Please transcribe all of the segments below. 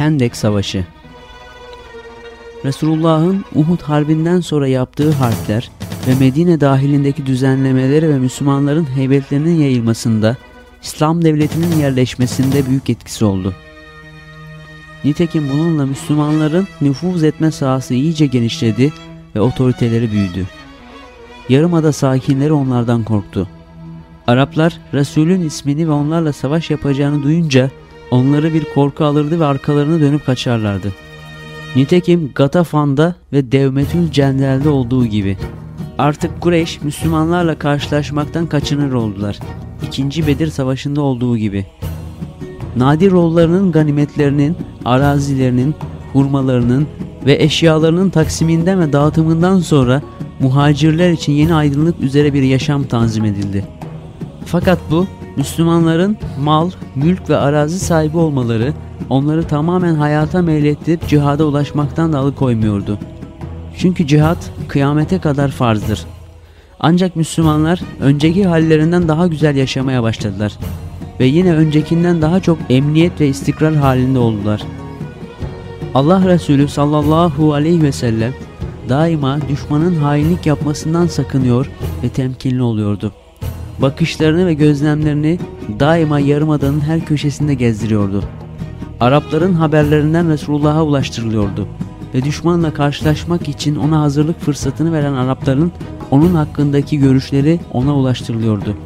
Hendek Savaşı Resulullah'ın Uhud Harbi'nden sonra yaptığı harpler ve Medine dahilindeki düzenlemeleri ve Müslümanların heybetlerinin yayılmasında İslam devletinin yerleşmesinde büyük etkisi oldu. Nitekim bununla Müslümanların nüfuz etme sahası iyice genişledi ve otoriteleri büyüdü. Yarımada sakinleri onlardan korktu. Araplar Resul'ün ismini ve onlarla savaş yapacağını duyunca onları bir korku alırdı ve arkalarını dönüp kaçarlardı. Nitekim Gatafan'da ve Devmetül Cendel'de olduğu gibi. Artık Kureyş Müslümanlarla karşılaşmaktan kaçınır oldular. İkinci Bedir Savaşı'nda olduğu gibi. Nadir oğullarının ganimetlerinin, arazilerinin, hurmalarının ve eşyalarının taksiminden ve dağıtımından sonra muhacirler için yeni aydınlık üzere bir yaşam tanzim edildi. Fakat bu Müslümanların mal, mülk ve arazi sahibi olmaları onları tamamen hayata meylettirip cihada ulaşmaktan da alıkoymuyordu. Çünkü cihat kıyamete kadar farzdır. Ancak Müslümanlar önceki hallerinden daha güzel yaşamaya başladılar ve yine öncekinden daha çok emniyet ve istikrar halinde oldular. Allah Resulü sallallahu aleyhi ve sellem daima düşmanın hainlik yapmasından sakınıyor ve temkinli oluyordu. Bakışlarını ve gözlemlerini daima yarımadanın her köşesinde gezdiriyordu. Arapların haberlerinden Resulullah'a ulaştırılıyordu ve düşmanla karşılaşmak için ona hazırlık fırsatını veren Arapların onun hakkındaki görüşleri ona ulaştırılıyordu.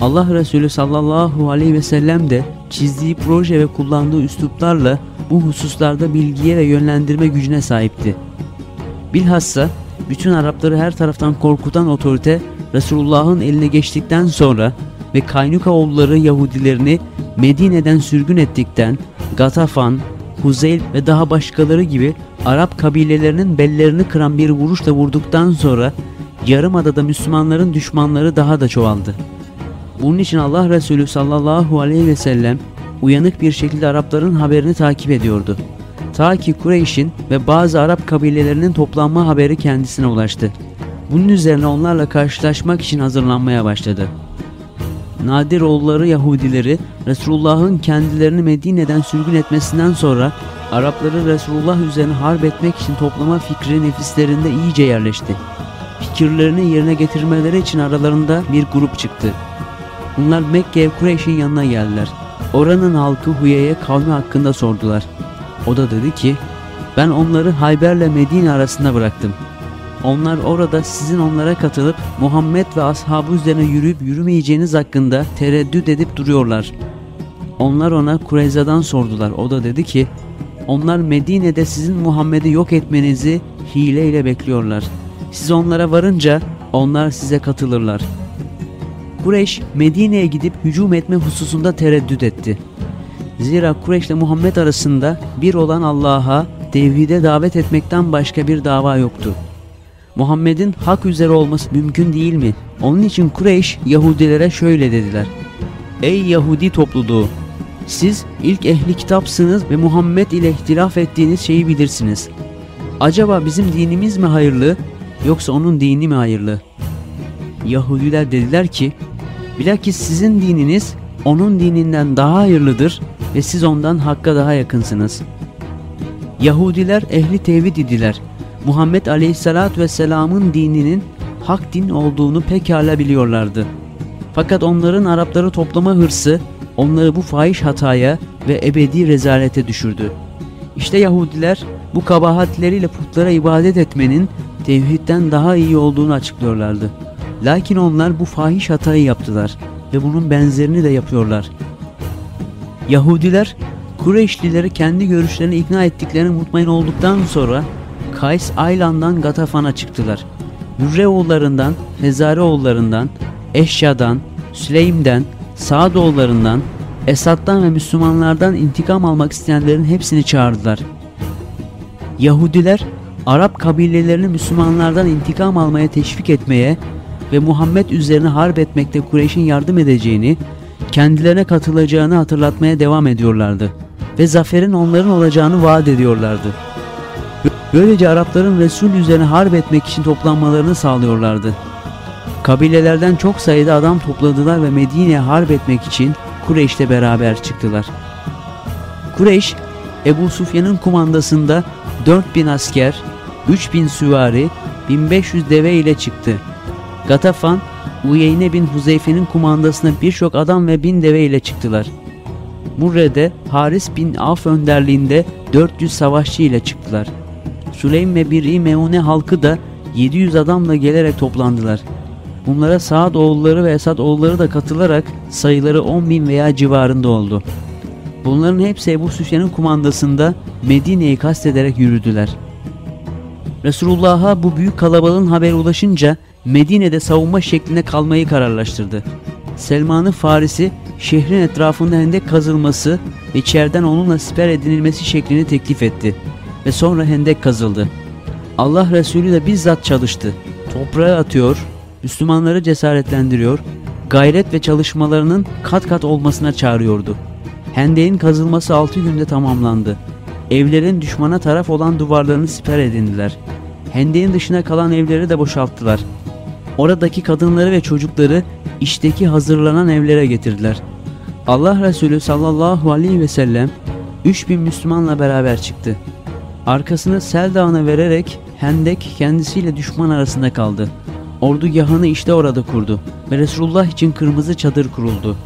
Allah Resulü sallallahu aleyhi ve sellem de çizdiği proje ve kullandığı üsluplarla bu hususlarda bilgiye ve yönlendirme gücüne sahipti. Bilhassa bütün Arapları her taraftan korkutan otorite Resulullah'ın eline geçtikten sonra ve Kaynuka oğulları Yahudilerini Medine'den sürgün ettikten Gatafan, Huzeyl ve daha başkaları gibi Arap kabilelerinin bellerini kıran bir vuruşla vurduktan sonra Yarımada'da Müslümanların düşmanları daha da çoğaldı. Bunun için Allah Resulü sallallahu aleyhi ve sellem uyanık bir şekilde Arapların haberini takip ediyordu. Ta ki Kureyş'in ve bazı Arap kabilelerinin toplanma haberi kendisine ulaştı. Bunun üzerine onlarla karşılaşmak için hazırlanmaya başladı. Nadir oğulları Yahudileri Resulullah'ın kendilerini Medine'den sürgün etmesinden sonra Arapları Resulullah üzerine harp etmek için toplama fikri nefislerinde iyice yerleşti. Fikirlerini yerine getirmeleri için aralarında bir grup çıktı. Bunlar Mekke Kureyş'in yanına geldiler. Oranın halkı Huye'ye kavmi hakkında sordular. O da dedi ki, ben onları Hayber'le Medine arasında bıraktım. Onlar orada sizin onlara katılıp Muhammed ve ashabı üzerine yürüyüp yürümeyeceğiniz hakkında tereddüt edip duruyorlar. Onlar ona Kureyza'dan sordular. O da dedi ki, onlar Medine'de sizin Muhammed'i yok etmenizi hileyle bekliyorlar. Siz onlara varınca onlar size katılırlar. Kureyş Medine'ye gidip hücum etme hususunda tereddüt etti. Zira Kureyş ile Muhammed arasında bir olan Allah'a tevhide davet etmekten başka bir dava yoktu. Muhammed'in hak üzere olması mümkün değil mi? Onun için Kureyş Yahudilere şöyle dediler. Ey Yahudi topluluğu! Siz ilk ehli kitapsınız ve Muhammed ile ihtilaf ettiğiniz şeyi bilirsiniz. Acaba bizim dinimiz mi hayırlı yoksa onun dini mi hayırlı? Yahudiler dediler ki, bilakis sizin dininiz onun dininden daha hayırlıdır ve siz ondan hakka daha yakınsınız. Yahudiler ehli tevhid idiler. Muhammed Aleyhisselatü Vesselam'ın dininin hak din olduğunu pekala biliyorlardı. Fakat onların Arapları toplama hırsı onları bu fahiş hataya ve ebedi rezalete düşürdü. İşte Yahudiler bu kabahatleriyle putlara ibadet etmenin tevhidden daha iyi olduğunu açıklıyorlardı. Lakin onlar bu fahiş hatayı yaptılar ve bunun benzerini de yapıyorlar. Yahudiler Kureyşlileri kendi görüşlerini ikna ettiklerini mutmain olduktan sonra Kays Aylan'dan Gatafan'a çıktılar. Hürreoğullarından, Fezareoğullarından, Eşya'dan, Süleym'den, Saadoğullarından, Esad'dan ve Müslümanlardan intikam almak isteyenlerin hepsini çağırdılar. Yahudiler Arap kabilelerini Müslümanlardan intikam almaya teşvik etmeye ve Muhammed üzerine harp etmekte Kureyş'in yardım edeceğini, kendilerine katılacağını hatırlatmaya devam ediyorlardı ve zaferin onların olacağını vaat ediyorlardı. Böylece Arapların Resul üzerine harp etmek için toplanmalarını sağlıyorlardı. Kabilelerden çok sayıda adam topladılar ve Medine'ye harp etmek için Kureyş'le beraber çıktılar. Kureyş, Ebu Sufyan'ın kumandasında 4000 asker, 3000 süvari, 1500 deve ile çıktı. Gatafan, Uyeyne bin Huzeyfe'nin kumandasına birçok adam ve bin deve ile çıktılar. Murre'de Haris bin Af önderliğinde 400 savaşçı ile çıktılar. Süleym ve Bir'i Meune halkı da 700 adamla gelerek toplandılar. Bunlara Saad oğulları ve Esad oğulları da katılarak sayıları 10 bin veya civarında oldu. Bunların hepsi Ebu Süfyan'ın kumandasında Medine'yi kastederek yürüdüler. Resulullah'a bu büyük kalabalığın haberi ulaşınca Medine'de savunma şeklinde kalmayı kararlaştırdı. Selman'ın Farisi şehrin etrafında hendek kazılması ve içeriden onunla siper edinilmesi şeklini teklif etti ve sonra hendek kazıldı. Allah Resulü de bizzat çalıştı. Toprağa atıyor, Müslümanları cesaretlendiriyor, gayret ve çalışmalarının kat kat olmasına çağırıyordu. Hendeğin kazılması 6 günde tamamlandı. Evlerin düşmana taraf olan duvarlarını siper edindiler. Hendeğin dışına kalan evleri de boşalttılar. Oradaki kadınları ve çocukları işteki hazırlanan evlere getirdiler. Allah Resulü sallallahu aleyhi ve sellem 3000 Müslümanla beraber çıktı. Arkasını Sel Dağı'na vererek Hendek kendisiyle düşman arasında kaldı. Ordugahını işte orada kurdu ve Resulullah için kırmızı çadır kuruldu.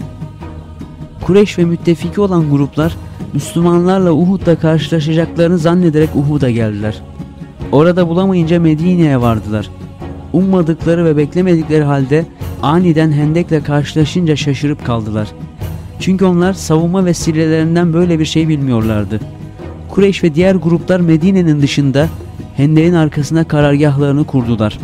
Kureyş ve müttefiki olan gruplar Müslümanlarla Uhud'da karşılaşacaklarını zannederek Uhud'a geldiler. Orada bulamayınca Medine'ye vardılar. Ummadıkları ve beklemedikleri halde aniden Hendek'le karşılaşınca şaşırıp kaldılar. Çünkü onlar savunma vesilelerinden böyle bir şey bilmiyorlardı. Kureyş ve diğer gruplar Medine'nin dışında Hendek'in arkasına karargahlarını kurdular.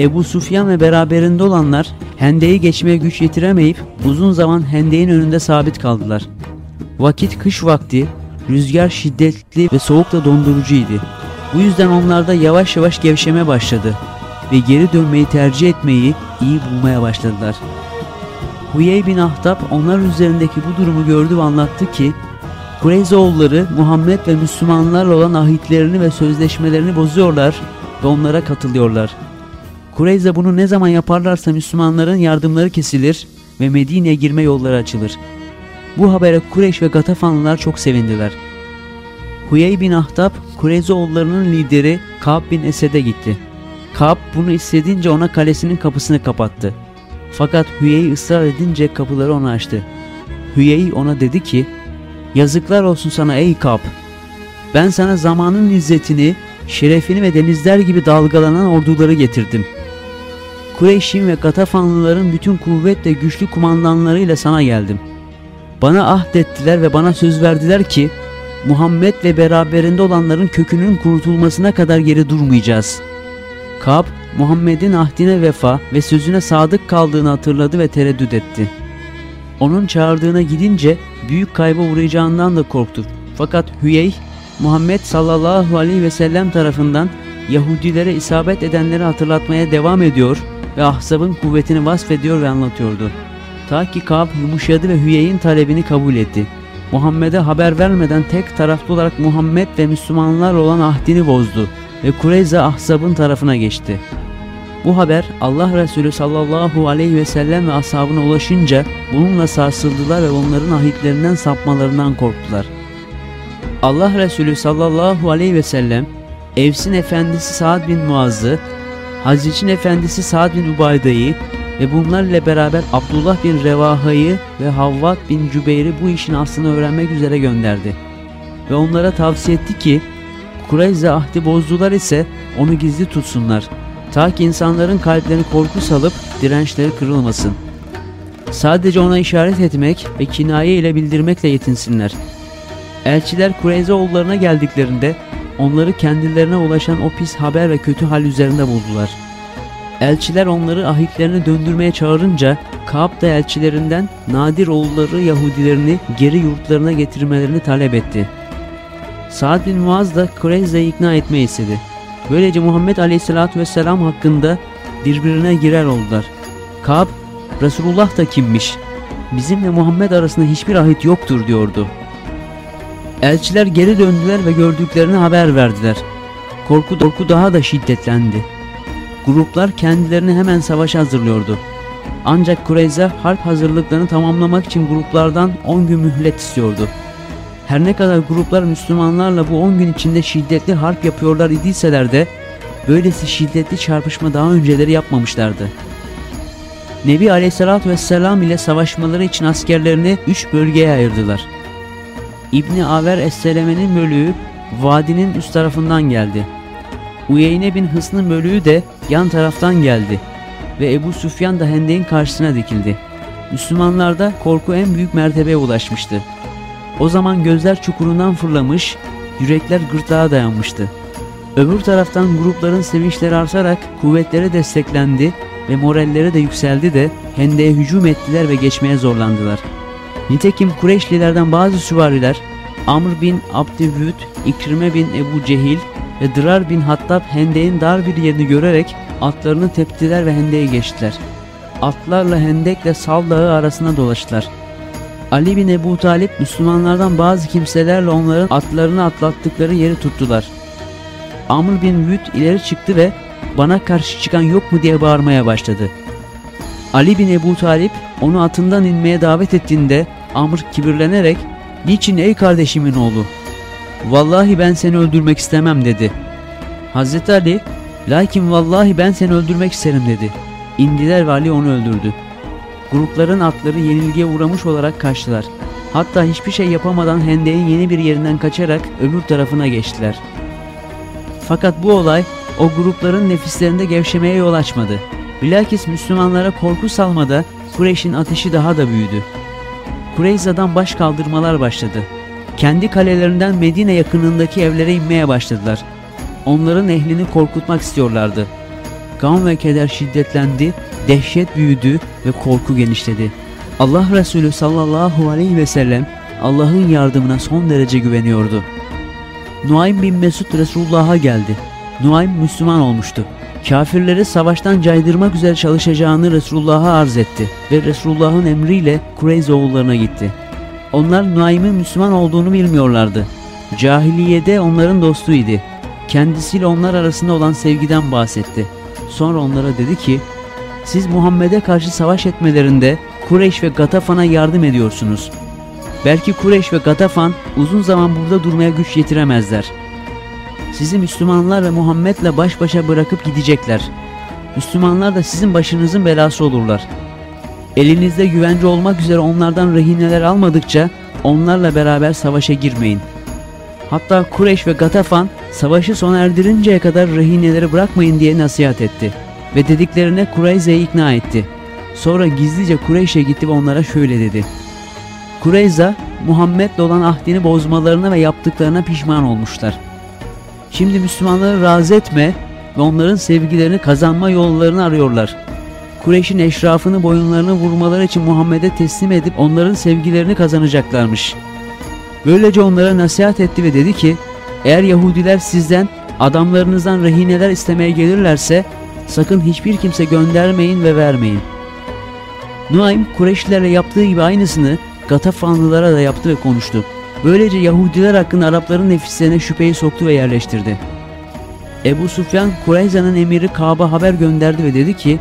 Ebu Sufyan ve beraberinde olanlar Hendek'i geçmeye güç yetiremeyip uzun zaman Hendek'in önünde sabit kaldılar. Vakit kış vakti, rüzgar şiddetli ve soğuk da dondurucuydu. Bu yüzden onlarda yavaş yavaş gevşeme başladı ve geri dönmeyi tercih etmeyi iyi bulmaya başladılar. Huyey bin Ahtab onlar üzerindeki bu durumu gördü ve anlattı ki Kureyzoğulları Muhammed ve Müslümanlarla olan ahitlerini ve sözleşmelerini bozuyorlar ve onlara katılıyorlar. Kureyze bunu ne zaman yaparlarsa Müslümanların yardımları kesilir ve Medine'ye girme yolları açılır. Bu habere Kureyş ve Gatafanlılar çok sevindiler. Huyey bin Ahtab, Kureyzoğullarının lideri Ka'b bin Esed'e gitti. Ka'b bunu istedince ona kalesinin kapısını kapattı. Fakat Hüyey ısrar edince kapıları ona açtı. Hüyey ona dedi ki, Yazıklar olsun sana ey Ka'b! Ben sana zamanın izzetini, şerefini ve denizler gibi dalgalanan orduları getirdim. Kureyş'in ve Gatafanlıların bütün kuvvet ve güçlü kumandanlarıyla sana geldim. Bana ahdettiler ve bana söz verdiler ki, Muhammed ve beraberinde olanların kökünün kurutulmasına kadar geri durmayacağız. Kab, Muhammed'in ahdine vefa ve sözüne sadık kaldığını hatırladı ve tereddüt etti. Onun çağırdığına gidince büyük kayba uğrayacağından da korktu. Fakat Hüyey, Muhammed sallallahu aleyhi ve sellem tarafından Yahudilere isabet edenleri hatırlatmaya devam ediyor ve Ahzab'ın kuvvetini vasfediyor ve anlatıyordu. Ta ki Kab yumuşadı ve Hüyey'in talebini kabul etti. Muhammed'e haber vermeden tek taraflı olarak Muhammed ve Müslümanlar olan ahdini bozdu ve Kureyze Ahzab'ın tarafına geçti. Bu haber Allah Resulü sallallahu aleyhi ve sellem ve ashabına ulaşınca bununla sarsıldılar ve onların ahitlerinden sapmalarından korktular. Allah Resulü sallallahu aleyhi ve sellem Evs'in efendisi Sa'd bin Muaz'ı, Hazreç'in efendisi Sa'd bin Ubayda'yı ve bunlarla beraber Abdullah bin Revaha'yı ve Havvat bin Cübeyr'i bu işin aslını öğrenmek üzere gönderdi. Ve onlara tavsiye etti ki Kureyze ahdi bozdular ise onu gizli tutsunlar. Ta ki insanların kalplerini korku salıp dirençleri kırılmasın. Sadece ona işaret etmek ve kinaye ile bildirmekle yetinsinler. Elçiler Kureyze oğullarına geldiklerinde onları kendilerine ulaşan o pis haber ve kötü hal üzerinde buldular. Elçiler onları ahitlerine döndürmeye çağırınca Kaab da elçilerinden Nadir oğulları Yahudilerini geri yurtlarına getirmelerini talep etti. Saad bin Muaz da Kureyze'yi ikna etmeyi istedi. Böylece Muhammed Aleyhisselatü Vesselam hakkında birbirine girer oldular. Kaab, Resulullah da kimmiş? Bizimle Muhammed arasında hiçbir ahit yoktur diyordu. Elçiler geri döndüler ve gördüklerini haber verdiler. Korku, korku daha da şiddetlendi. Gruplar kendilerini hemen savaşa hazırlıyordu. Ancak Kureyze harp hazırlıklarını tamamlamak için gruplardan 10 gün mühlet istiyordu. Her ne kadar gruplar Müslümanlarla bu 10 gün içinde şiddetli harp yapıyorlar idiyseler de böylesi şiddetli çarpışma daha önceleri yapmamışlardı. Nebi Aleyhisselatü Vesselam ile savaşmaları için askerlerini üç bölgeye ayırdılar. İbni Aver Es-Seleme'nin bölüğü vadinin üst tarafından geldi. Uyeyne bin Hısn'ın bölüğü de yan taraftan geldi ve Ebu Süfyan da Hendek'in karşısına dikildi. Müslümanlarda korku en büyük mertebeye ulaşmıştı. O zaman gözler çukurundan fırlamış, yürekler gırtlağa dayanmıştı. Öbür taraftan grupların sevinçleri artarak kuvvetleri desteklendi ve moralleri de yükseldi de Hendek'e hücum ettiler ve geçmeye zorlandılar. Nitekim Kureyşlilerden bazı süvariler Amr bin Abdüvüt, İkrime bin Ebu Cehil ve Dırar bin Hattab Hendek'in dar bir yerini görerek atlarını teptiler ve Hendek'e geçtiler. Atlarla Hendek'le Sal Dağı arasında dolaştılar. Ali bin Ebu Talip Müslümanlardan bazı kimselerle onların atlarını atlattıkları yeri tuttular. Amr bin Vüt ileri çıktı ve bana karşı çıkan yok mu diye bağırmaya başladı. Ali bin Ebu Talip onu atından inmeye davet ettiğinde Amr kibirlenerek ''Niçin ey kardeşimin oğlu? Vallahi ben seni öldürmek istemem.'' dedi. Hazreti Ali ''Lakin vallahi ben seni öldürmek isterim.'' dedi. İndiler ve Ali onu öldürdü. Grupların atları yenilgiye uğramış olarak kaçtılar. Hatta hiçbir şey yapamadan Hendek'in yeni bir yerinden kaçarak öbür tarafına geçtiler. Fakat bu olay o grupların nefislerinde gevşemeye yol açmadı. Bilakis Müslümanlara korku salmada Kureyş'in ateşi daha da büyüdü. Kureyza'dan baş kaldırmalar başladı. Kendi kalelerinden Medine yakınındaki evlere inmeye başladılar. Onların ehlini korkutmak istiyorlardı. Gam ve keder şiddetlendi, dehşet büyüdü ve korku genişledi. Allah Resulü sallallahu aleyhi ve sellem Allah'ın yardımına son derece güveniyordu. Nuaym bin Mesud Resulullah'a geldi. Nuaym Müslüman olmuştu. Kafirleri savaştan caydırmak üzere çalışacağını Resulullah'a arz etti ve Resulullah'ın emriyle Kureyz oğullarına gitti. Onlar Nuaym'ın Müslüman olduğunu bilmiyorlardı. Cahiliyede onların dostuydu. Kendisiyle onlar arasında olan sevgiden bahsetti. Sonra onlara dedi ki, siz Muhammed'e karşı savaş etmelerinde Kureyş ve Gatafan'a yardım ediyorsunuz. Belki Kureyş ve Gatafan uzun zaman burada durmaya güç yetiremezler. Sizi Müslümanlar ve Muhammed'le baş başa bırakıp gidecekler. Müslümanlar da sizin başınızın belası olurlar. Elinizde güvence olmak üzere onlardan rehineler almadıkça onlarla beraber savaşa girmeyin. Hatta Kureyş ve Gatafan savaşı sona erdirinceye kadar rehineleri bırakmayın diye nasihat etti. Ve dediklerine Kureyze'yi ikna etti. Sonra gizlice Kureyş'e gitti ve onlara şöyle dedi. Kureyza, Muhammed'le olan ahdini bozmalarına ve yaptıklarına pişman olmuşlar. Şimdi Müslümanları razı etme ve onların sevgilerini kazanma yollarını arıyorlar. Kureyş'in eşrafını boyunlarını vurmaları için Muhammed'e teslim edip onların sevgilerini kazanacaklarmış. Böylece onlara nasihat etti ve dedi ki, eğer Yahudiler sizden adamlarınızdan rehineler istemeye gelirlerse sakın hiçbir kimse göndermeyin ve vermeyin. Nuaym Kureyşlilere yaptığı gibi aynısını Gatafanlılara da yaptı ve konuştu. Böylece Yahudiler hakkında Arapların nefislerine şüpheyi soktu ve yerleştirdi. Ebu Sufyan Kureyza'nın emiri Kaab'a haber gönderdi ve dedi ki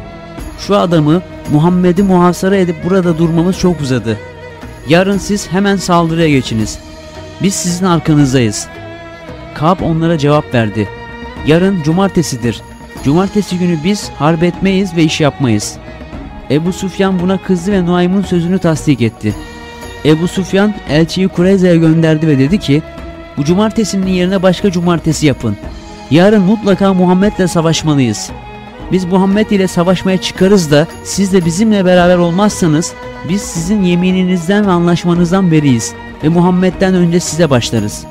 şu adamı Muhammed'i muhasara edip burada durmamız çok uzadı. Yarın siz hemen saldırıya geçiniz. Biz sizin arkanızdayız. Kaab onlara cevap verdi. Yarın cumartesidir. Cumartesi günü biz harp etmeyiz ve iş yapmayız. Ebu Sufyan buna kızdı ve Nuaym'ın sözünü tasdik etti. Ebu Sufyan elçiyi Kureyza'ya gönderdi ve dedi ki bu cumartesinin yerine başka cumartesi yapın. Yarın mutlaka Muhammed'le savaşmalıyız. Biz Muhammed ile savaşmaya çıkarız da siz de bizimle beraber olmazsanız biz sizin yemininizden ve anlaşmanızdan beriyiz ve Muhammed'den önce size başlarız.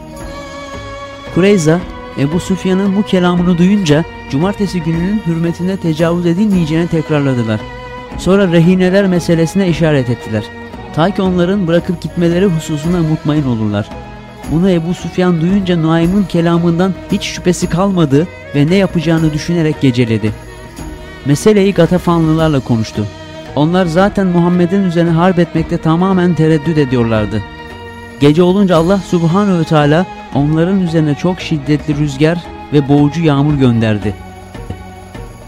Kureyza Ebu Sufyan'ın bu kelamını duyunca cumartesi gününün hürmetine tecavüz edilmeyeceğini tekrarladılar. Sonra rehineler meselesine işaret ettiler. Ta ki onların bırakıp gitmeleri hususunda mutmain olurlar. Bunu Ebu Sufyan duyunca Nuaym'ın kelamından hiç şüphesi kalmadı ve ne yapacağını düşünerek geceledi. Meseleyi Gatafanlılarla konuştu. Onlar zaten Muhammed'in üzerine harp etmekte tamamen tereddüt ediyorlardı. Gece olunca Allah Subhanahu ve Teala onların üzerine çok şiddetli rüzgar ve boğucu yağmur gönderdi.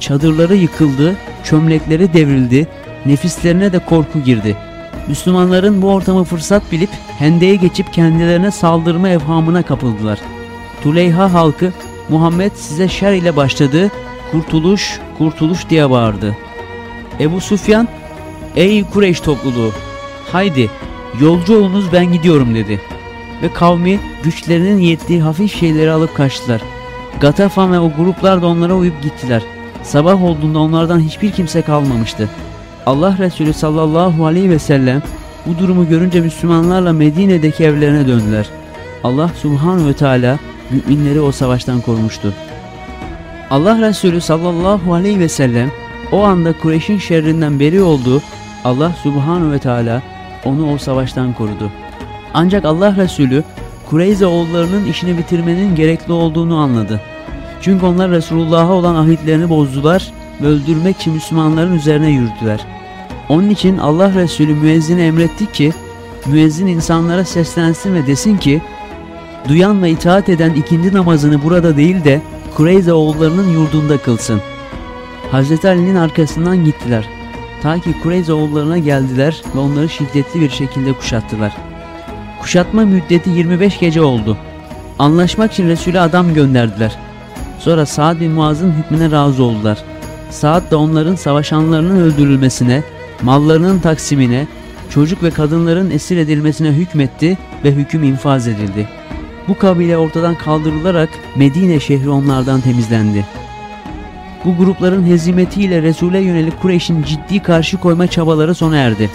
Çadırları yıkıldı, çömlekleri devrildi, nefislerine de korku girdi. Müslümanların bu ortamı fırsat bilip hendeye geçip kendilerine saldırma evhamına kapıldılar. Tuleyha halkı Muhammed size şer ile başladı, kurtuluş, kurtuluş diye bağırdı. Ebu Sufyan, ey Kureyş topluluğu, haydi yolcu olunuz ben gidiyorum dedi. Ve kavmi güçlerinin yettiği hafif şeyleri alıp kaçtılar. Gatafan ve o gruplar da onlara uyup gittiler. Sabah olduğunda onlardan hiçbir kimse kalmamıştı. Allah Resulü sallallahu aleyhi ve sellem bu durumu görünce Müslümanlarla Medine'deki evlerine döndüler. Allah subhanahu ve teala müminleri o savaştan korumuştu. Allah Resulü sallallahu aleyhi ve sellem o anda Kureyş'in şerrinden beri oldu. Allah subhanahu ve teala onu o savaştan korudu. Ancak Allah Resulü Kureyze oğullarının işini bitirmenin gerekli olduğunu anladı. Çünkü onlar Resulullah'a olan ahitlerini bozdular ve öldürmek için Müslümanların üzerine yürüdüler. Onun için Allah Resulü müezzine emretti ki müezzin insanlara seslensin ve desin ki duyan ve itaat eden ikindi namazını burada değil de Kureyze oğullarının yurdunda kılsın. Hazreti Ali'nin arkasından gittiler. Ta ki Kureyze oğullarına geldiler ve onları şiddetli bir şekilde kuşattılar. Kuşatma müddeti 25 gece oldu. Anlaşmak için Resul'e adam gönderdiler. Sonra Sa'd bin Muaz'ın hükmüne razı oldular. Sa'd da onların savaşanlarının öldürülmesine, mallarının taksimine, çocuk ve kadınların esir edilmesine hükmetti ve hüküm infaz edildi. Bu kabile ortadan kaldırılarak Medine şehri onlardan temizlendi. Bu grupların hezimetiyle Resul'e yönelik Kureyş'in ciddi karşı koyma çabaları sona erdi.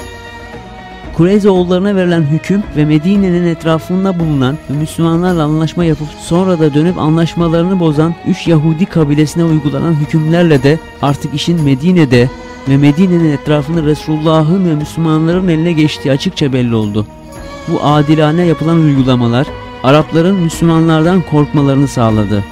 Kureyze oğullarına verilen hüküm ve Medine'nin etrafında bulunan ve Müslümanlarla anlaşma yapıp sonra da dönüp anlaşmalarını bozan 3 Yahudi kabilesine uygulanan hükümlerle de artık işin Medine'de ve Medine'nin etrafında Resulullah'ın ve Müslümanların eline geçtiği açıkça belli oldu. Bu adilane yapılan uygulamalar Arapların Müslümanlardan korkmalarını sağladı.